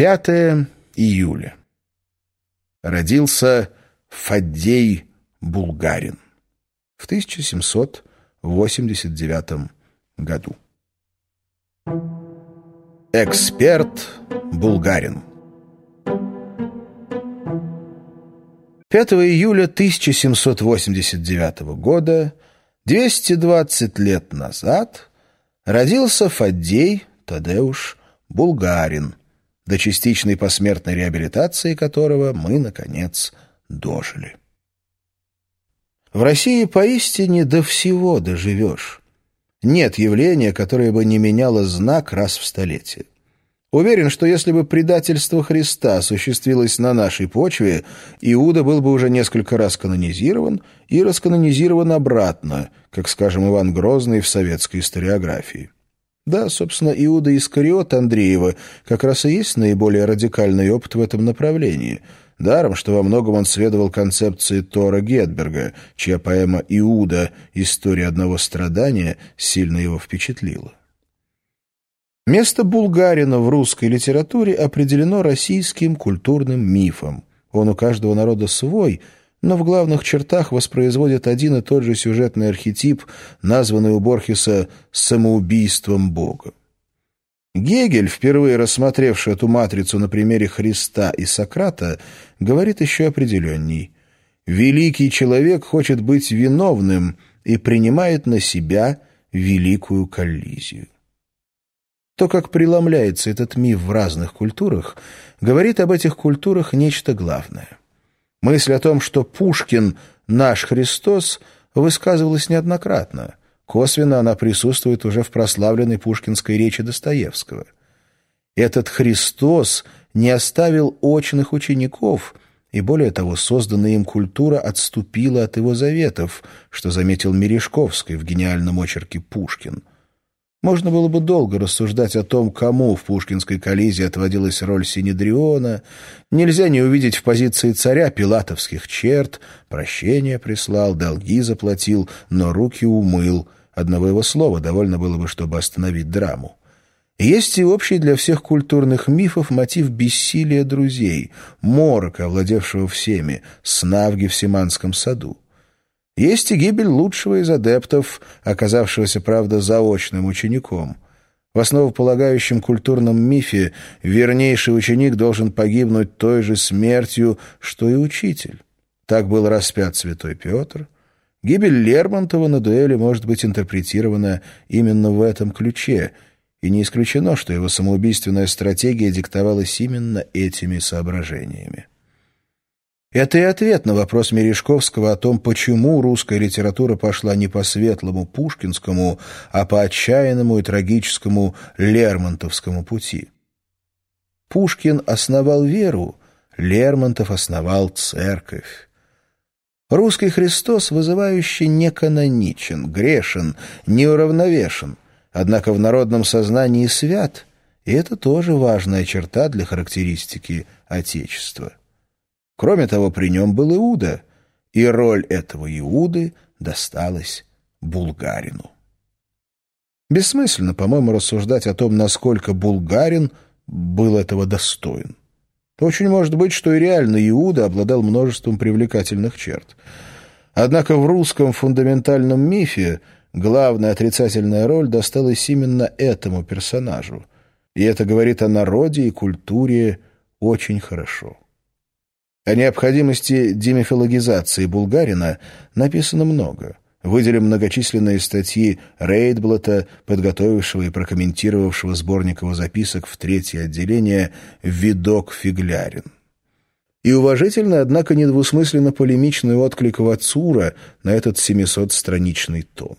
5 июля. Родился Фаддей Булгарин в 1789 году. Эксперт Булгарин 5 июля 1789 года, 220 лет назад, родился Фаддей Тадеуш Булгарин, до частичной посмертной реабилитации которого мы, наконец, дожили. В России поистине до всего доживешь. Нет явления, которое бы не меняло знак раз в столетие. Уверен, что если бы предательство Христа осуществилось на нашей почве, Иуда был бы уже несколько раз канонизирован и расканонизирован обратно, как, скажем, Иван Грозный в советской историографии. Да, собственно, Иуда Искариот Андреева как раз и есть наиболее радикальный опыт в этом направлении. Даром, что во многом он следовал концепции Тора Гетберга, чья поэма «Иуда. История одного страдания» сильно его впечатлила. Место Булгарина в русской литературе определено российским культурным мифом. Он у каждого народа свой – но в главных чертах воспроизводит один и тот же сюжетный архетип, названный у Борхеса «самоубийством Бога». Гегель, впервые рассмотревший эту матрицу на примере Христа и Сократа, говорит еще определенней. «Великий человек хочет быть виновным и принимает на себя великую коллизию». То, как преломляется этот миф в разных культурах, говорит об этих культурах нечто главное. Мысль о том, что Пушкин — наш Христос, высказывалась неоднократно. Косвенно она присутствует уже в прославленной пушкинской речи Достоевского. Этот Христос не оставил очных учеников, и более того, созданная им культура отступила от его заветов, что заметил Мережковский в гениальном очерке «Пушкин». Можно было бы долго рассуждать о том, кому в пушкинской коллизии отводилась роль Синедриона. Нельзя не увидеть в позиции царя пилатовских черт, прощения прислал, долги заплатил, но руки умыл. Одного его слова довольно было бы, чтобы остановить драму. Есть и общий для всех культурных мифов мотив бессилия друзей, морока, овладевшего всеми, снавги в Симанском саду. Есть и гибель лучшего из адептов, оказавшегося, правда, заочным учеником. В основополагающем культурном мифе вернейший ученик должен погибнуть той же смертью, что и учитель. Так был распят святой Петр. Гибель Лермонтова на дуэли может быть интерпретирована именно в этом ключе, и не исключено, что его самоубийственная стратегия диктовалась именно этими соображениями. Это и ответ на вопрос Мережковского о том, почему русская литература пошла не по светлому пушкинскому, а по отчаянному и трагическому Лермонтовскому пути. Пушкин основал веру, Лермонтов основал церковь. Русский Христос вызывающе не каноничен, грешен, неуравновешен, однако в народном сознании свят, и это тоже важная черта для характеристики Отечества. Кроме того, при нем был Иуда, и роль этого Иуды досталась Булгарину. Бессмысленно, по-моему, рассуждать о том, насколько Булгарин был этого достоин. Очень может быть, что и реально Иуда обладал множеством привлекательных черт. Однако в русском фундаментальном мифе главная отрицательная роль досталась именно этому персонажу. И это говорит о народе и культуре очень хорошо. О необходимости демифилогизации Булгарина написано много. Выделим многочисленные статьи Рейдблата, подготовившего и прокомментировавшего сборник его записок в третье отделение «Видок Фиглярин». И уважительный, однако недвусмысленно полемичный отклик Вацура на этот 700-страничный том.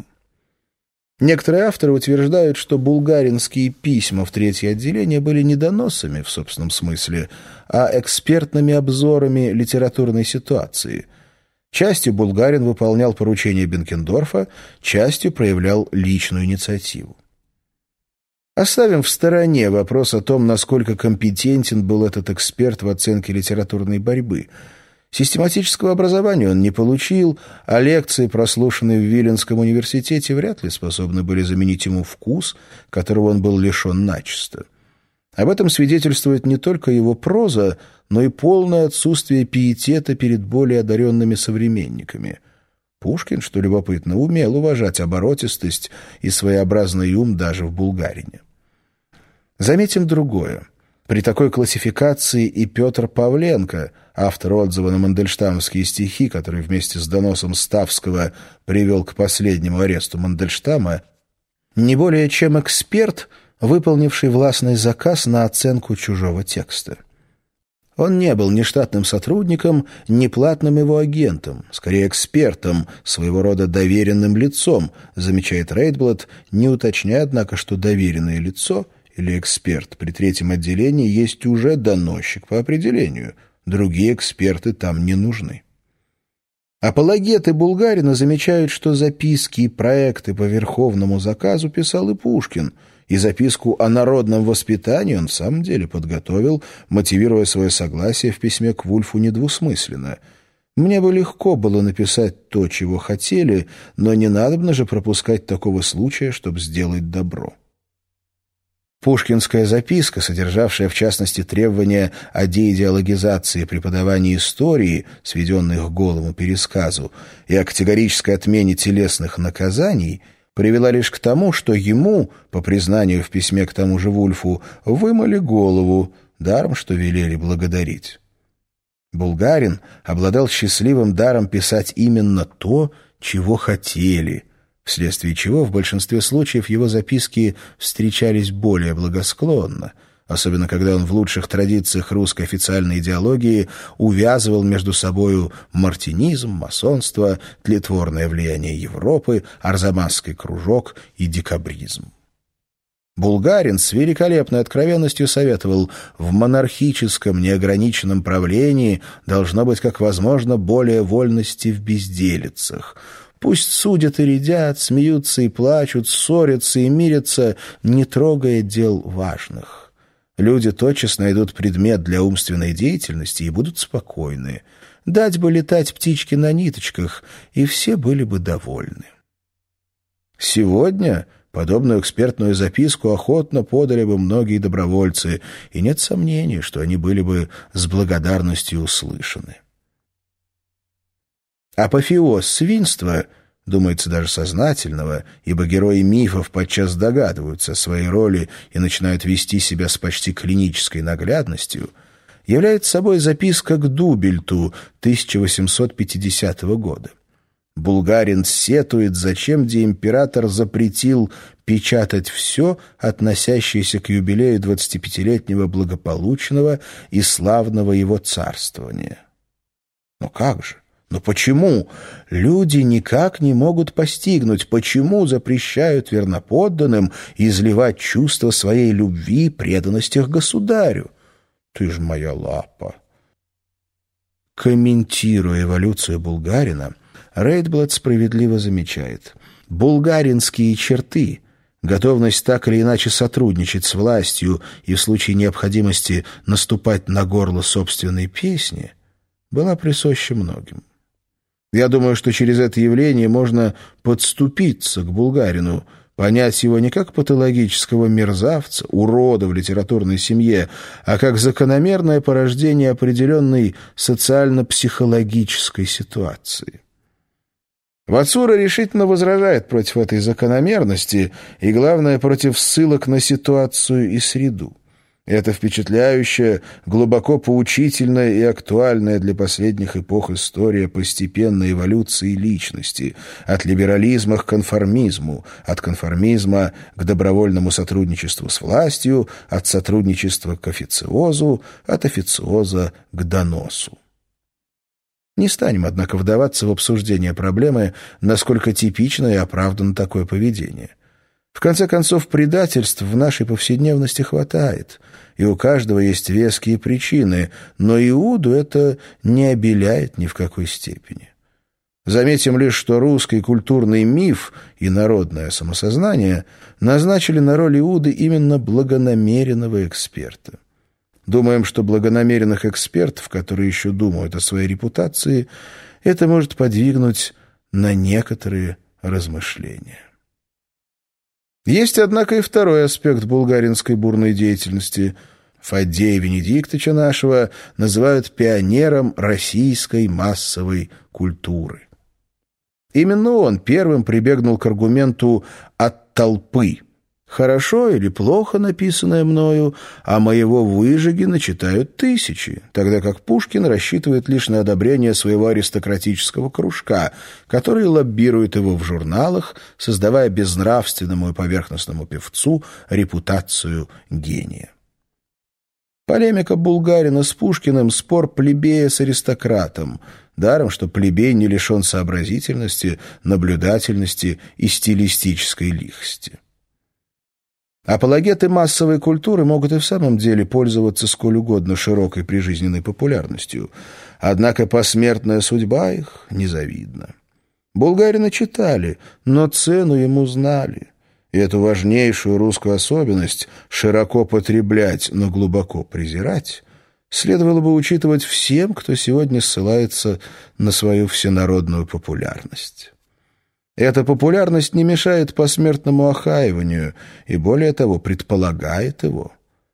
Некоторые авторы утверждают, что булгаринские письма в третье отделение были не доносами в собственном смысле, а экспертными обзорами литературной ситуации. Частью Булгарин выполнял поручения Бенкендорфа, частью проявлял личную инициативу. Оставим в стороне вопрос о том, насколько компетентен был этот эксперт в оценке литературной борьбы – Систематического образования он не получил, а лекции, прослушанные в Виленском университете, вряд ли способны были заменить ему вкус, которого он был лишен начисто. Об этом свидетельствует не только его проза, но и полное отсутствие пиетета перед более одаренными современниками. Пушкин, что любопытно, умел уважать оборотистость и своеобразный ум даже в Булгарине. Заметим другое. При такой классификации и Петр Павленко, автор отзыва на мандельштамовские стихи, который вместе с доносом Ставского привел к последнему аресту Мандельштама, не более чем эксперт, выполнивший властный заказ на оценку чужого текста. Он не был ни штатным сотрудником, ни платным его агентом, скорее экспертом, своего рода доверенным лицом, замечает Рейдблад, не уточняя, однако, что доверенное лицо или эксперт при третьем отделении есть уже доносчик по определению. Другие эксперты там не нужны. Апологеты Булгарина замечают, что записки и проекты по верховному заказу писал и Пушкин, и записку о народном воспитании он в самом деле подготовил, мотивируя свое согласие в письме к Вульфу недвусмысленно. «Мне бы легко было написать то, чего хотели, но не надобно же пропускать такого случая, чтобы сделать добро». Пушкинская записка, содержавшая в частности требования о деидеологизации преподавания истории, сведенных к голому пересказу, и о категорической отмене телесных наказаний, привела лишь к тому, что ему, по признанию в письме к тому же Вульфу, вымыли голову, даром, что велели благодарить. Булгарин обладал счастливым даром писать именно то, чего хотели – вследствие чего в большинстве случаев его записки встречались более благосклонно, особенно когда он в лучших традициях русской официальной идеологии увязывал между собою мартинизм, масонство, тлетворное влияние Европы, арзамасский кружок и декабризм. Булгарин с великолепной откровенностью советовал, в монархическом неограниченном правлении должно быть как возможно более вольности в безделицах – Пусть судят и рядят, смеются и плачут, ссорятся и мирятся, не трогая дел важных. Люди тотчас найдут предмет для умственной деятельности и будут спокойны. Дать бы летать птички на ниточках, и все были бы довольны. Сегодня подобную экспертную записку охотно подали бы многие добровольцы, и нет сомнений, что они были бы с благодарностью услышаны. Апофеоз свинства, думается даже сознательного, ибо герои мифов подчас догадываются о своей роли и начинают вести себя с почти клинической наглядностью, является собой записка к Дубельту 1850 года. Булгарин сетует, зачем где император запретил печатать все, относящееся к юбилею 25-летнего благополучного и славного его царствования. Но как же? Но почему? Люди никак не могут постигнуть, почему запрещают верноподданным изливать чувство своей любви и преданности к государю. Ты ж моя лапа. Комментируя эволюцию булгарина, Рейдблад справедливо замечает. Булгаринские черты — готовность так или иначе сотрудничать с властью и в случае необходимости наступать на горло собственной песни, была присуща многим. Я думаю, что через это явление можно подступиться к булгарину, понять его не как патологического мерзавца, урода в литературной семье, а как закономерное порождение определенной социально-психологической ситуации. Вацура решительно возражает против этой закономерности и, главное, против ссылок на ситуацию и среду. Это впечатляющая, глубоко поучительная и актуальная для последних эпох история постепенной эволюции личности, от либерализма к конформизму, от конформизма к добровольному сотрудничеству с властью, от сотрудничества к официозу, от официоза к доносу. Не станем, однако, вдаваться в обсуждение проблемы, насколько типично и оправдано такое поведение. В конце концов, предательств в нашей повседневности хватает, и у каждого есть веские причины, но Иуду это не обеляет ни в какой степени. Заметим лишь, что русский культурный миф и народное самосознание назначили на роль Иуды именно благонамеренного эксперта. Думаем, что благонамеренных экспертов, которые еще думают о своей репутации, это может подвигнуть на некоторые размышления. Есть, однако, и второй аспект булгаринской бурной деятельности. Фаддея Венедиктовича нашего называют пионером российской массовой культуры. Именно он первым прибегнул к аргументу «от толпы». Хорошо или плохо написанное мною, а моего Выжигина читают тысячи, тогда как Пушкин рассчитывает лишь на одобрение своего аристократического кружка, который лоббирует его в журналах, создавая безнравственному и поверхностному певцу репутацию гения. Полемика Булгарина с Пушкиным — спор плебея с аристократом, даром, что плебей не лишен сообразительности, наблюдательности и стилистической лихости. Апологеты массовой культуры могут и в самом деле пользоваться сколь угодно широкой прижизненной популярностью, однако посмертная судьба их незавидна. Булгарина читали, но цену ему знали. И эту важнейшую русскую особенность широко потреблять, но глубоко презирать следовало бы учитывать всем, кто сегодня ссылается на свою всенародную популярность. Эта популярность не мешает посмертному охаиванию и, более того, предполагает его.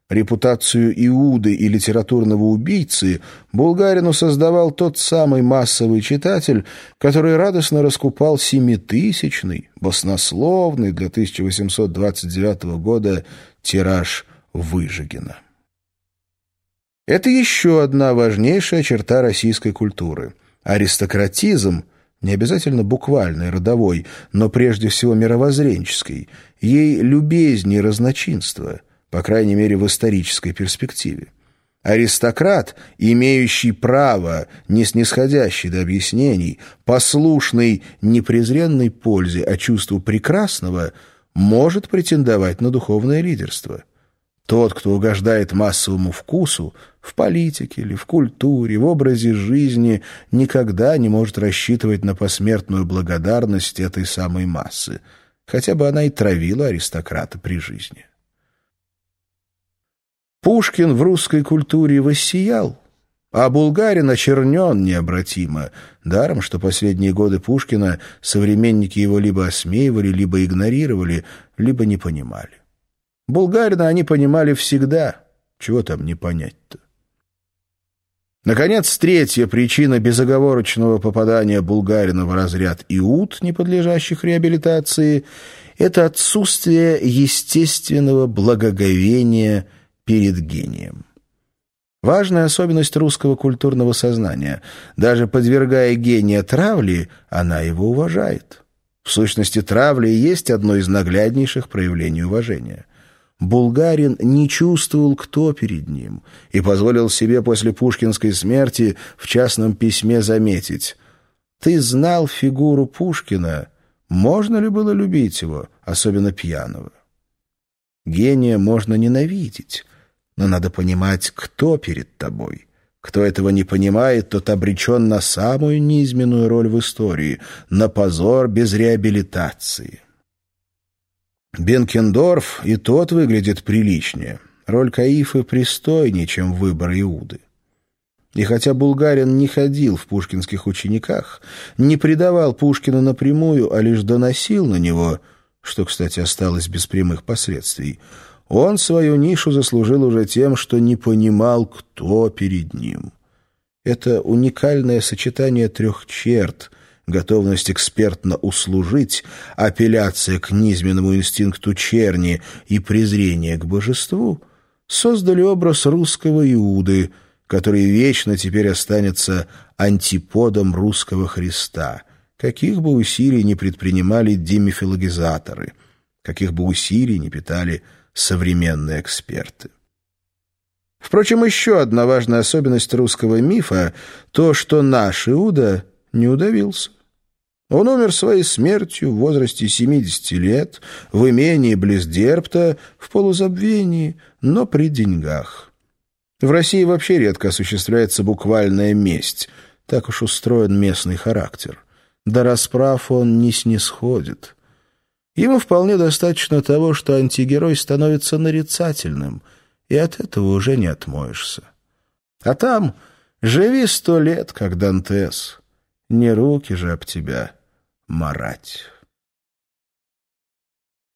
Репутацию Иуды и литературного убийцы Булгарину создавал тот самый массовый читатель, который радостно раскупал семитысячный, баснословный для 1829 года тираж Выжигина. Это еще одна важнейшая черта российской культуры. Аристократизм – не обязательно буквальной, родовой, но прежде всего мировоззренческой, ей любезнее разночинство, по крайней мере в исторической перспективе. Аристократ, имеющий право, не снисходящий до объяснений, послушный не презренной пользе, а чувству прекрасного, может претендовать на духовное лидерство. Тот, кто угождает массовому вкусу, в политике или в культуре, в образе жизни, никогда не может рассчитывать на посмертную благодарность этой самой массы, хотя бы она и травила аристократа при жизни. Пушкин в русской культуре воссиял, а Булгарин очернен необратимо, даром, что последние годы Пушкина современники его либо осмеивали, либо игнорировали, либо не понимали. Булгарина они понимали всегда. Чего там не понять-то? Наконец, третья причина безоговорочного попадания Булгарина в разряд иуд, не подлежащих реабилитации, это отсутствие естественного благоговения перед гением. Важная особенность русского культурного сознания. Даже подвергая гения травли, она его уважает. В сущности, травля есть одно из нагляднейших проявлений уважения – Булгарин не чувствовал, кто перед ним, и позволил себе после пушкинской смерти в частном письме заметить «Ты знал фигуру Пушкина, можно ли было любить его, особенно пьяного?» Гения можно ненавидеть, но надо понимать, кто перед тобой. Кто этого не понимает, тот обречен на самую низменную роль в истории, на позор без реабилитации. Бенкендорф и тот выглядит приличнее. Роль Каифы пристойнее, чем выбор Иуды. И хотя Булгарин не ходил в пушкинских учениках, не предавал Пушкина напрямую, а лишь доносил на него, что, кстати, осталось без прямых последствий, он свою нишу заслужил уже тем, что не понимал, кто перед ним. Это уникальное сочетание трех черт, готовность экспертно услужить, апелляция к низменному инстинкту черни и презрение к божеству создали образ русского Иуды, который вечно теперь останется антиподом русского Христа, каких бы усилий не предпринимали демифилогизаторы, каких бы усилий не питали современные эксперты. Впрочем, еще одна важная особенность русского мифа — то, что наш Иуда не удавился. Он умер своей смертью в возрасте 70 лет, в имении близ Дерпта, в полузабвении, но при деньгах. В России вообще редко осуществляется буквальная месть, так уж устроен местный характер. До расправ он не снисходит. Ему вполне достаточно того, что антигерой становится нарицательным, и от этого уже не отмоешься. А там живи сто лет, как Дантес, не руки же об тебя» марать.